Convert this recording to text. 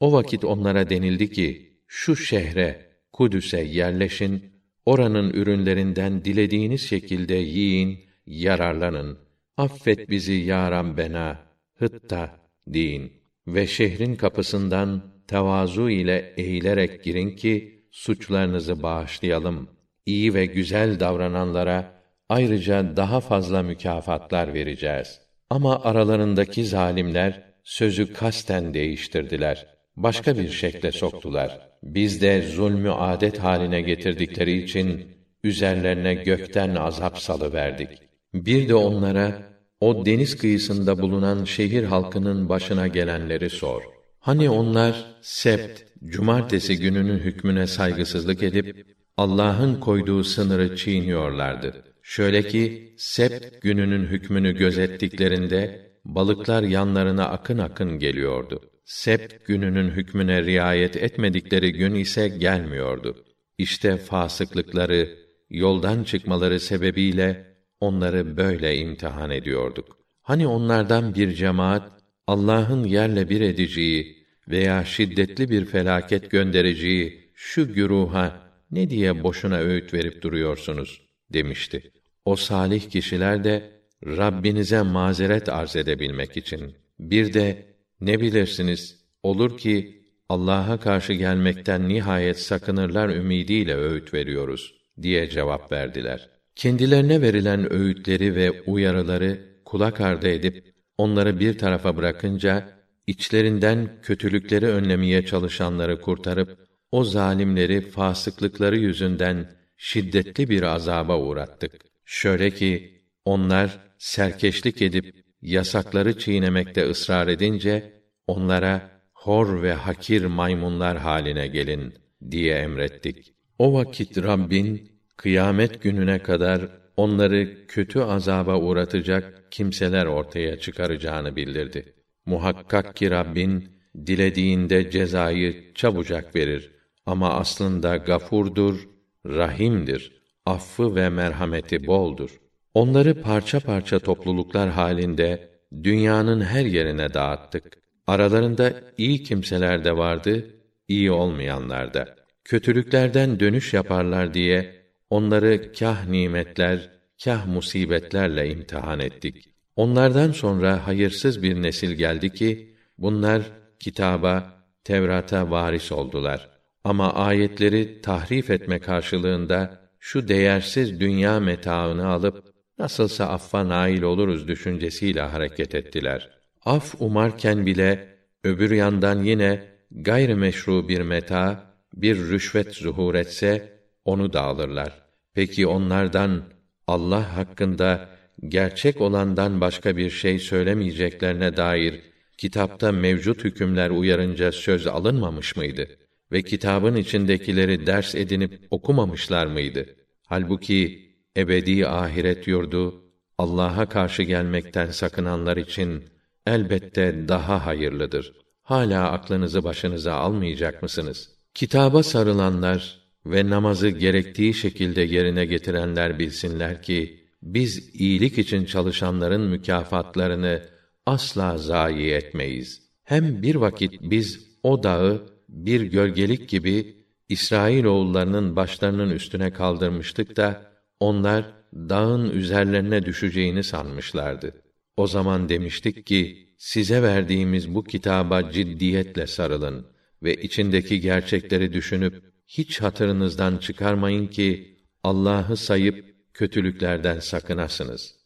O vakit onlara denildi ki, şu şehre, Kudüs'e yerleşin, oranın ürünlerinden dilediğiniz şekilde yiyin, yararlanın. Affet bizi ya Rabbena, hıtta deyin. Ve şehrin kapısından tevazu ile eğilerek girin ki, suçlarınızı bağışlayalım. İyi ve güzel davrananlara, ayrıca daha fazla mükafatlar vereceğiz. Ama aralarındaki zalimler, sözü kasten değiştirdiler. Başka bir şekle soktular. Biz de zulmü adet haline getirdikleri için üzerlerine gökten azap salıverdik. Bir de onlara o deniz kıyısında bulunan şehir halkının başına gelenleri sor. Hani onlar sept, cumartesi gününün hükmüne saygısızlık edip Allah'ın koyduğu sınırı çiğniyorlardı. Şöyle ki sept gününün hükmünü gözettiklerinde balıklar yanlarına akın akın geliyordu. Sept gününün hükmüne riayet etmedikleri gün ise gelmiyordu. İşte fasıklıkları, yoldan çıkmaları sebebiyle onları böyle imtihan ediyorduk. Hani onlardan bir cemaat Allah'ın yerle bir edeceği veya şiddetli bir felaket göndereceği şu güruha ne diye boşuna öğüt verip duruyorsunuz demişti. O salih kişiler de Rabbinize mazeret arz edebilmek için bir de ne bilirsiniz olur ki Allah'a karşı gelmekten nihayet sakınırlar ümidiyle öğüt veriyoruz diye cevap verdiler. Kendilerine verilen öğütleri ve uyarıları kulak ardı edip onları bir tarafa bırakınca içlerinden kötülükleri önlemeye çalışanları kurtarıp o zalimleri fasıklıkları yüzünden şiddetli bir azaba uğrattık. Şöyle ki onlar serkeşlik edip yasakları çiğnemekte ısrar edince onlara hor ve hakir maymunlar haline gelin diye emrettik. O vakit Rabbin kıyamet gününe kadar onları kötü azaba uğratacak kimseler ortaya çıkaracağını bildirdi. Muhakkak ki Rabbin dilediğinde cezayı çabucak verir ama aslında gafurdur, rahimdir. Affı ve merhameti boldur. Onları parça parça topluluklar halinde dünyanın her yerine dağıttık. Aralarında iyi kimseler de vardı, iyi olmayanlar da. Kötülüklerden dönüş yaparlar diye onları kah nimetler, kah musibetlerle imtihan ettik. Onlardan sonra hayırsız bir nesil geldi ki bunlar kitaba, Tevrat'a varis oldular. Ama ayetleri tahrif etme karşılığında şu değersiz dünya metaını alıp nasılsa affa nail oluruz düşüncesiyle hareket ettiler. Af umarken bile öbür yandan yine gayrimeşru bir meta, bir rüşvet zuhur etse onu da alırlar. Peki onlardan Allah hakkında gerçek olandan başka bir şey söylemeyeceklerine dair kitapta mevcut hükümler uyarınca söz alınmamış mıydı? Ve kitabın içindekileri ders edinip okumamışlar mıydı? Halbuki ebedi ahiret yurdu Allah'a karşı gelmekten sakınanlar için elbette daha hayırlıdır. Hala aklınızı başınıza almayacak mısınız? Kitaba sarılanlar ve namazı gerektiği şekilde yerine getirenler bilsinler ki biz iyilik için çalışanların mükafatlarını asla zayi etmeyiz. Hem bir vakit biz o dağı bir gölgelik gibi İsrail oğullarının başlarının üstüne kaldırmıştık da onlar dağın üzerlerine düşeceğini sanmışlardı. O zaman demiştik ki size verdiğimiz bu kitaba ciddiyetle sarılın ve içindeki gerçekleri düşünüp hiç hatırınızdan çıkarmayın ki Allah'ı sayıp kötülüklerden sakınasınız.